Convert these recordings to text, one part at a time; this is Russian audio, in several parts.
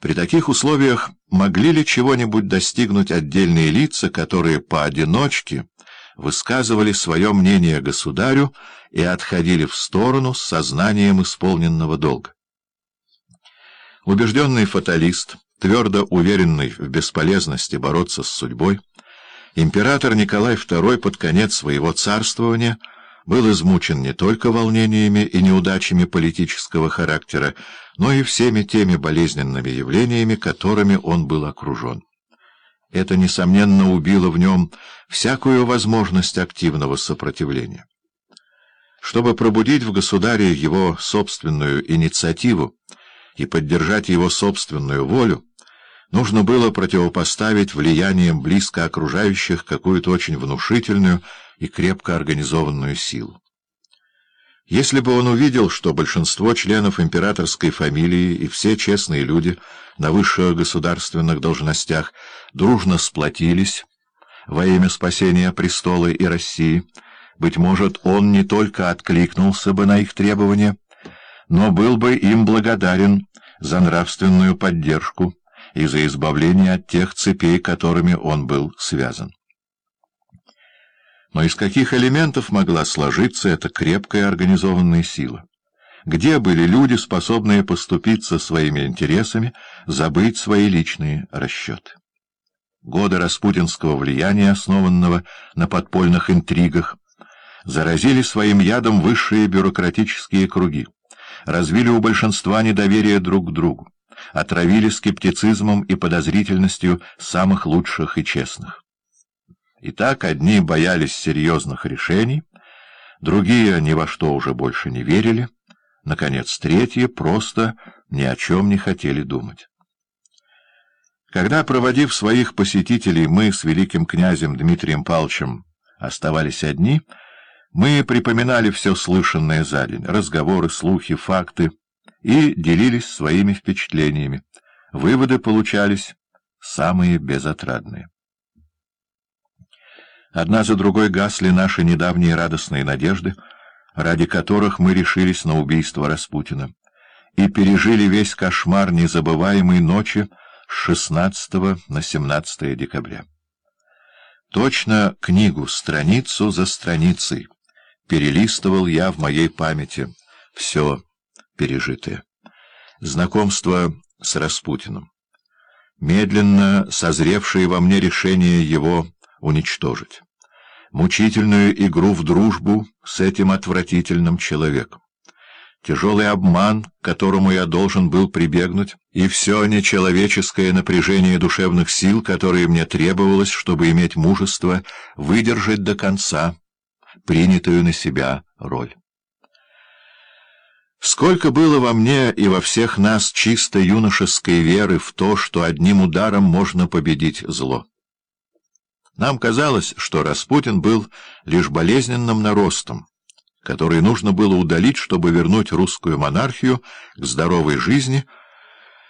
При таких условиях могли ли чего-нибудь достигнуть отдельные лица, которые поодиночке высказывали свое мнение государю и отходили в сторону с сознанием исполненного долга? Убежденный фаталист, твердо уверенный в бесполезности бороться с судьбой, император Николай II под конец своего царствования — был измучен не только волнениями и неудачами политического характера, но и всеми теми болезненными явлениями, которыми он был окружен. Это, несомненно, убило в нем всякую возможность активного сопротивления. Чтобы пробудить в государе его собственную инициативу и поддержать его собственную волю, нужно было противопоставить влиянием близко окружающих какую-то очень внушительную и крепко организованную силу. Если бы он увидел, что большинство членов императорской фамилии и все честные люди на высших государственных должностях дружно сплотились во имя спасения престола и России, быть может, он не только откликнулся бы на их требования, но был бы им благодарен за нравственную поддержку и за избавление от тех цепей, которыми он был связан. Но из каких элементов могла сложиться эта крепкая организованная сила? Где были люди, способные поступиться своими интересами, забыть свои личные расчеты? Годы распутинского влияния, основанного на подпольных интригах, заразили своим ядом высшие бюрократические круги, развили у большинства недоверие друг к другу, отравили скептицизмом и подозрительностью самых лучших и честных. И так одни боялись серьезных решений, другие ни во что уже больше не верили, наконец, третьи просто ни о чем не хотели думать. Когда, проводив своих посетителей, мы с великим князем Дмитрием Павловичем оставались одни, мы припоминали все слышанное за день, разговоры, слухи, факты, и делились своими впечатлениями. Выводы получались самые безотрадные. Одна за другой гасли наши недавние радостные надежды, ради которых мы решились на убийство Распутина, и пережили весь кошмар незабываемой ночи с 16 на 17 декабря. Точно книгу, страницу за страницей, перелистывал я в моей памяти все пережитое. Знакомство с Распутиным. Медленно созревшее во мне решение его уничтожить мучительную игру в дружбу с этим отвратительным человеком. Тяжелый обман, к которому я должен был прибегнуть, и все нечеловеческое напряжение душевных сил, которое мне требовалось, чтобы иметь мужество выдержать до конца принятую на себя роль. Сколько было во мне и во всех нас чисто юношеской веры в то, что одним ударом можно победить зло. Нам казалось, что Распутин был лишь болезненным наростом, который нужно было удалить, чтобы вернуть русскую монархию к здоровой жизни,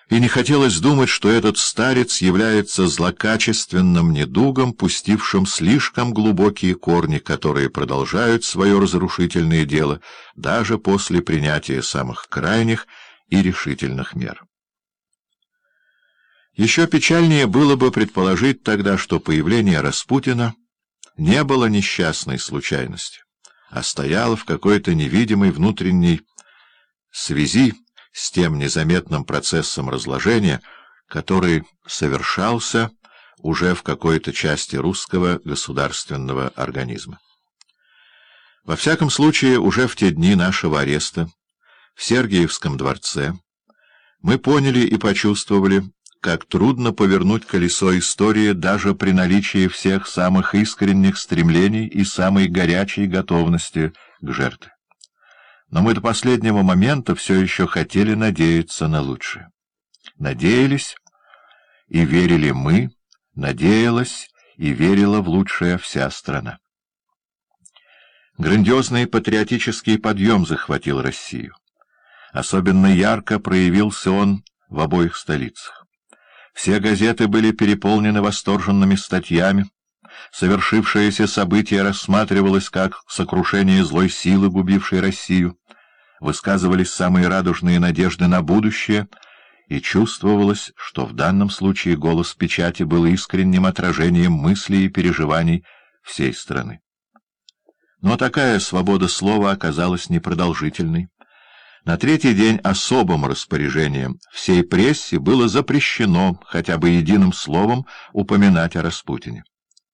и не хотелось думать, что этот старец является злокачественным недугом, пустившим слишком глубокие корни, которые продолжают свое разрушительное дело даже после принятия самых крайних и решительных мер. Еще печальнее было бы предположить тогда, что появление Распутина не было несчастной случайностью, а стояло в какой-то невидимой внутренней связи с тем незаметным процессом разложения, который совершался уже в какой-то части русского государственного организма. Во всяком случае, уже в те дни нашего ареста в Сергиевском дворце мы поняли и почувствовали, как трудно повернуть колесо истории даже при наличии всех самых искренних стремлений и самой горячей готовности к жертве. Но мы до последнего момента все еще хотели надеяться на лучшее. Надеялись и верили мы, надеялась и верила в лучшее вся страна. Грандиозный патриотический подъем захватил Россию. Особенно ярко проявился он в обоих столицах. Все газеты были переполнены восторженными статьями. Совершившееся событие рассматривалось как сокрушение злой силы, губившей Россию. Высказывались самые радужные надежды на будущее, и чувствовалось, что в данном случае голос печати был искренним отражением мыслей и переживаний всей страны. Но такая свобода слова оказалась непродолжительной. На третий день особым распоряжением всей прессе было запрещено хотя бы единым словом упоминать о Распутине.